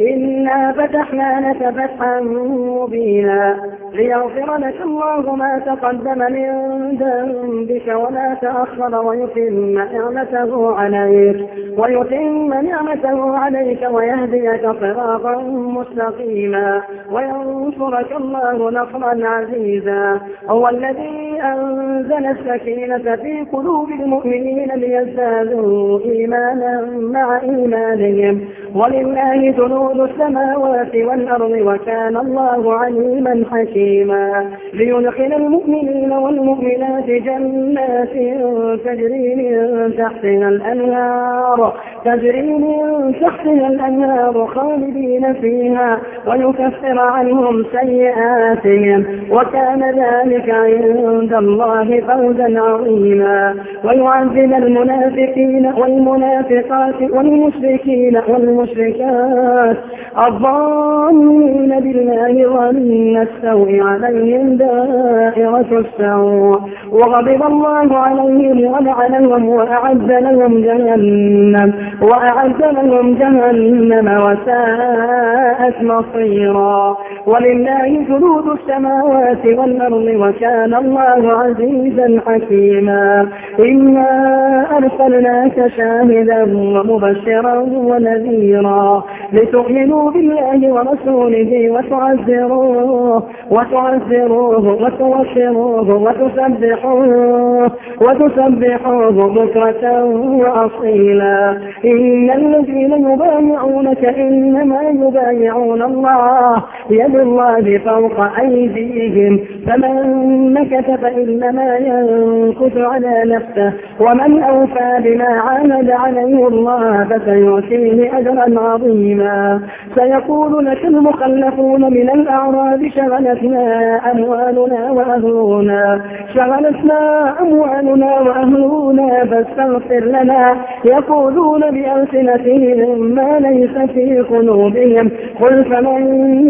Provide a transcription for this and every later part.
إنا فتحنا لك فتحا مبينا ليغفر لك الله ما تقدم من ذنبك وما تأخر ويتم نعمته عليك ويتم نعمته عليك ويهديك صراطا مستقيما وينصرك الله نصرا عزيزا هو الذي أنزل السكينة في قلوب المؤمنين ليزدادوا إيمانا مع إيمانهم ولله جنود السماوات والأرض وكان الله عليما حكيما. ليدخل المؤمنين والمؤمنات جنات تجري من تحتها الأنهار تجري من تحتها الأنهار خالدين فيها ويكفر عنهم سيئاتهم وكان ذلك عند الله فوزا عظيما. ويعذب المنافقين والمنافقات والمشركين والمشركات الظانين بالله ظن السوء عليهم دائرة السوء. وغضب الله عليهم ولعنهم وأعد لهم جهنم. وأعد لهم جهنم وساءت مصيرا. ولله جنود السماوات والأرض وكان الله عزيزا حكيما. إنا أرسلناك شاهدا ومبشرا ونذيرا. لتؤمنوا بالله ورسوله وتعزروه وتعزروه وتوشروه وتسبحوه وتسبحوه بكرة وأصيلا. إن الذين يبايعونك إنما يبايعون الله يد الله فوق أيديهم. فمن نكث فإنما ينكث على نفسه ومن أوفى بما عاهد عليه الله فسيؤتيه أجرا عظيما. سيقول لك المخلفون من الأعراب شغلتنا أموالنا وأهلنا. شغلتنا أموالنا وأهلنا فاستغفر لنا. يقولون بألسنتهم ما ليس في قلوبهم. قل فمن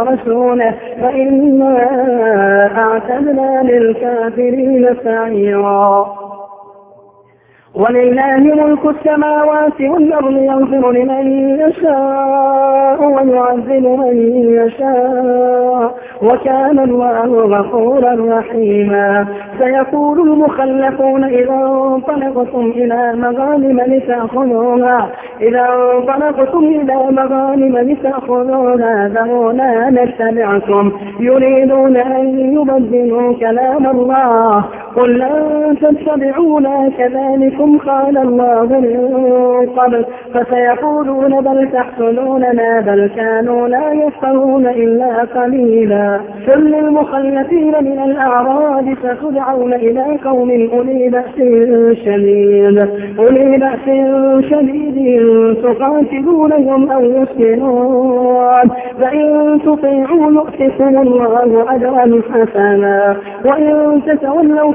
ورسوله فإنا أعتدنا للكافرين سعيرا. ولله ملك السماوات والأرض يغفر لمن يشاء ويعذب من يشاء وكان الله غفورا رحيما. سيقول المخلفون إذا انطلقتم إلى مغانم لتأخذوها. إذا انطلقتم إلى مغانم لتأخذوها ذرونا نتبعكم. يريدون أن يبدلوا كلام الله. قل لن تتبعونا كذلكم قال الله من قبل فسيقولون بل تحسنوننا بل كانوا لا يفقهون إلا قليلا قل للمخلفين من الأعراب ستدعون إلى قوم أولي بأس شديد أولي بأس شديد تقاتلونهم أو يسكنون فإن تطيعوا يؤتكم الله أجرا حسنا وإن تتولوا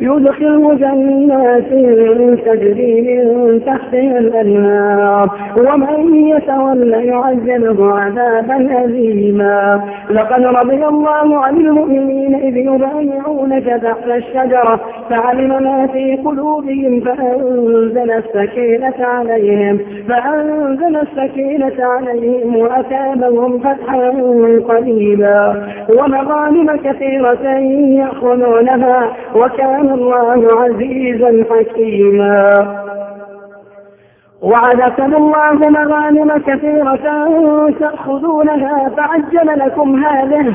يدخله جنات تجري من تحتها الأنهار. ومن يتولى يعذبه عذابا أليما. لقد رضي الله عن المؤمنين إذ يبايعونك تحت الشجرة. فعلم ما في قلوبهم فأنزل السكينة عليهم. فأنزل السكينة عليهم وأتابهم فتحا قريبا. ومغانم كثيرة يأخذونها. وكان الله عزيزا حكيما وعدكم الله مغانم كثيرة تأخذونها فعجل لكم هذه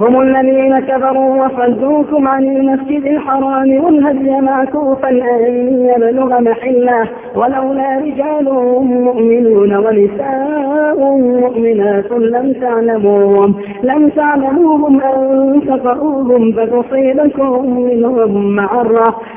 هم الذين كفروا وصدوكم عن المسجد الحرام والهدي معكوفا أن يبلغ محله ولولا رجال مؤمنون ونساء مؤمنات لم تعلموهم لم تعلموهم أن تقروهم فتصيبكم منهم معرة.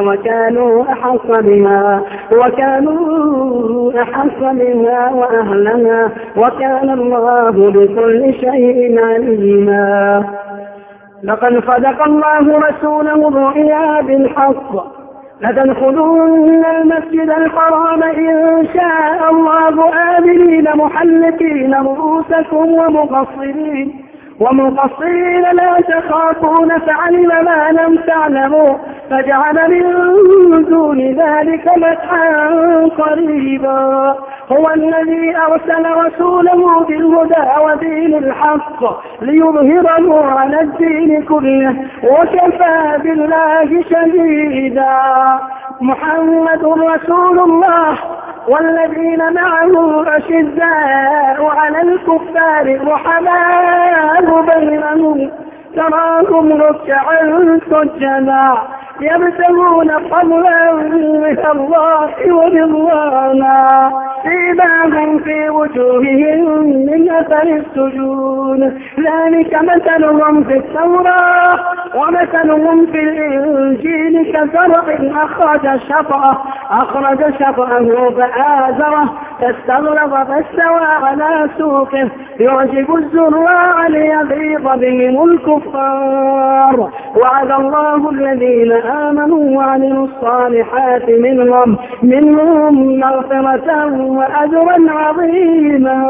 وكانوا أحق بها وكانوا أحق بها وأهلها وكان الله بكل شيء عليما. لقد صدق الله رسوله الرؤيا بالحق. لتدخلن المسجد الحرام إن شاء الله آمنين محلقين رؤوسكم ومقصرين ومقصرين لا تخافون فعلم ما لم تعلموا. فجعل من دون ذلك فتحا قريبا. هو الذي أرسل رسوله بالهدى ودين الحق ليظهره على الدين كله وكفى بالله شهيدا. محمد رسول الله والذين معه أشداء على الكفار رحماء بينهم تراهم ركعا سجدا. يبتغون فضلا من الله ورضوانا سيماهم في وجوههم من أثر السجود ذلك مثلهم في التوراة ومثلهم في الإنجيل كزرع أخرج شطأه أخرج شطأه فآزره فاستغلظ فاستوى على سوقه. يعجب الزراع ليغيظ بهم الكفار. وعد الله الذين آمنوا وعملوا الصالحات منهم منهم مغفرة وأجرا عظيما.